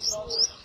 Jesus.